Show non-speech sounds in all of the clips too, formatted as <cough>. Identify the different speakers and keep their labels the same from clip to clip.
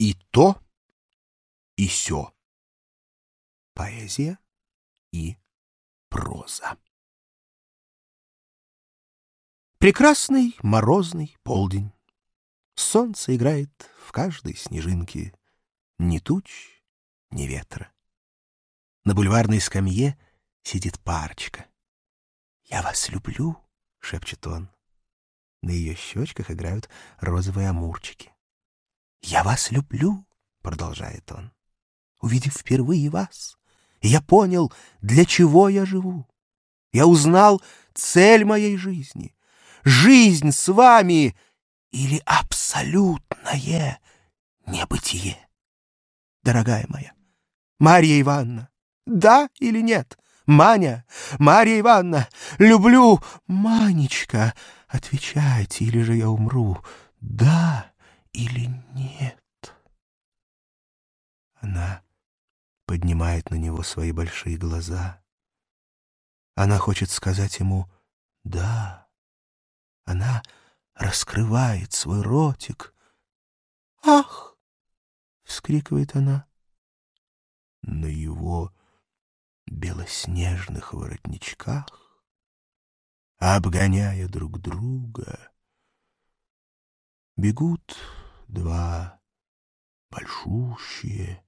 Speaker 1: И то, и сё. Поэзия и проза. Прекрасный морозный полдень. Солнце играет в каждой снежинке. Ни туч, ни ветра. На бульварной скамье сидит парочка. «Я вас люблю», — шепчет он. На ее щечках играют розовые амурчики. «Я вас люблю», — продолжает он. «Увидев впервые вас, я понял, для чего я живу. Я узнал цель моей жизни. Жизнь с вами или абсолютное небытие. Дорогая моя, Марья Ивановна, да или нет? Маня, Марья Ивановна, люблю, Манечка, отвечайте, или же я умру, да или нет? Она поднимает на него свои большие глаза. Она хочет сказать ему «да». Она раскрывает свой ротик. «Ах!» — вскрикивает она. На его белоснежных воротничках, обгоняя друг друга, бегут два большущие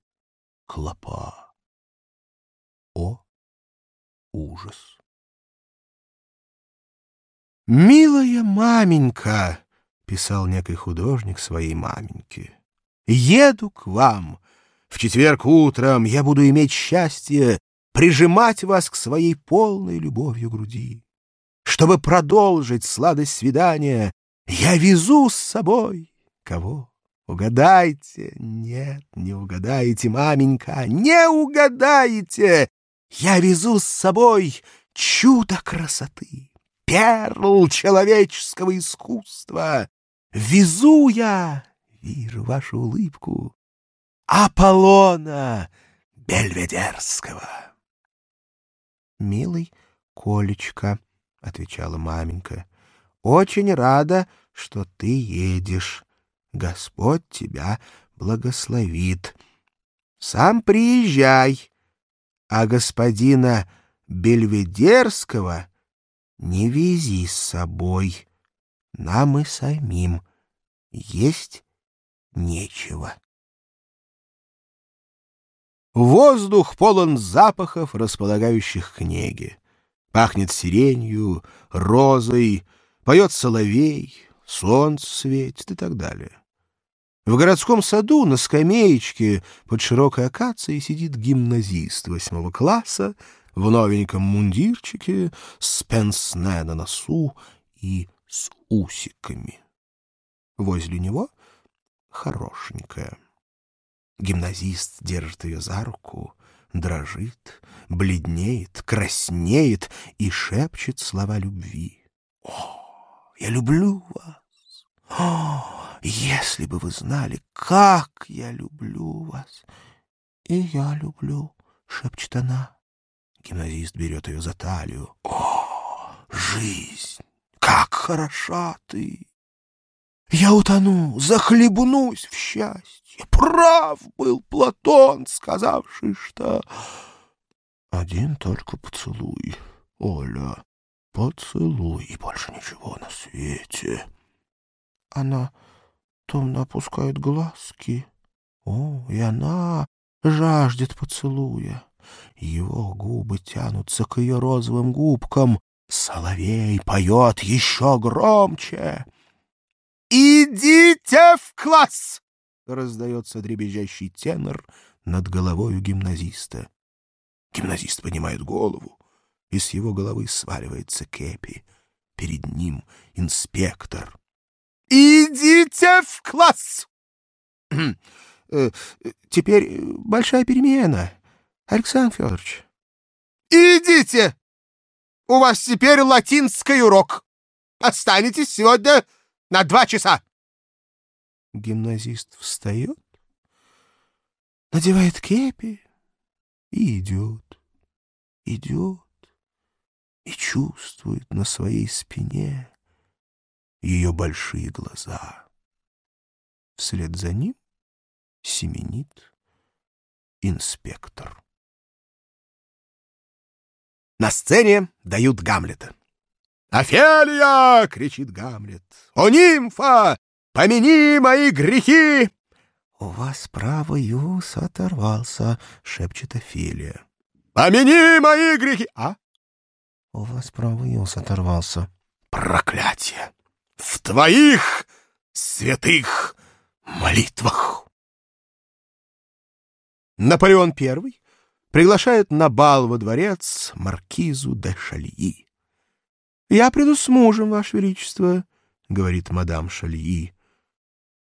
Speaker 1: клопа. О, ужас! «Милая маменька», — писал некий художник своей маменьке, — «еду к вам. В четверг утром я буду иметь счастье прижимать вас к своей полной любовью груди. Чтобы продолжить сладость свидания, я везу с собой кого? Угадайте? Нет, не угадаете, маменька, не угадаете! Я везу с собой чудо красоты перл человеческого искусства. Везу я, вижу вашу улыбку, Аполлона Бельведерского. «Милый Колечка», — отвечала маменька, — «очень рада, что ты едешь. Господь тебя благословит. Сам приезжай, а господина Бельведерского — не вези с собой. Нам и самим есть нечего. Воздух полон запахов, располагающих к неге. Пахнет сиренью, розой, поет соловей, солнце светит и так далее. В городском саду на скамеечке под широкой акацией сидит гимназист восьмого класса в новеньком мундирчике, с пенсне на носу и с усиками. Возле него хорошенькая. Гимназист держит ее за руку, дрожит, бледнеет, краснеет и шепчет слова любви. «О, я люблю вас! О, если бы вы знали, как я люблю вас!» «И я люблю», — шепчет она. Гимназист берет ее за талию. «О, жизнь! Как хороша ты! Я утону, захлебнусь в счастье. Прав был Платон, сказавший, что... Один только поцелуй, Оля, поцелуй, и больше ничего на свете. Она томно опускает глазки. О, и она жаждет поцелуя. Его губы тянутся к ее розовым губкам. Соловей поет еще громче. «Идите в класс!» — раздается дребезжащий тенор над головою гимназиста. Гимназист поднимает голову, и с его головы сваливается кепи. Перед ним инспектор. «Идите в класс!» <clears throat> «Э, «Теперь большая перемена», Александр Федорович. Идите! У вас теперь латинский урок. Останетесь сегодня на два часа. Гимназист встает, надевает кепи и идет, идет и чувствует на своей спине ее большие глаза. Вслед за ним Семенит инспектор. На сцене дают Гамлета. «Офелия!» — кричит Гамлет. «О, нимфа! Помяни мои грехи!»
Speaker 2: «У вас правый ус оторвался», — шепчет Офелия.
Speaker 1: «Помяни мои грехи!» «А?»
Speaker 2: «У вас правый ус оторвался».
Speaker 1: «Проклятие! В твоих святых молитвах!» Наполеон I приглашает на бал во дворец маркизу де Шальи. «Я приду с мужем, Ваше Величество», — говорит мадам Шальи.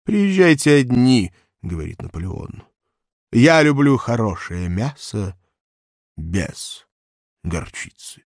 Speaker 1: «Приезжайте одни», — говорит Наполеон. «Я люблю хорошее мясо без горчицы».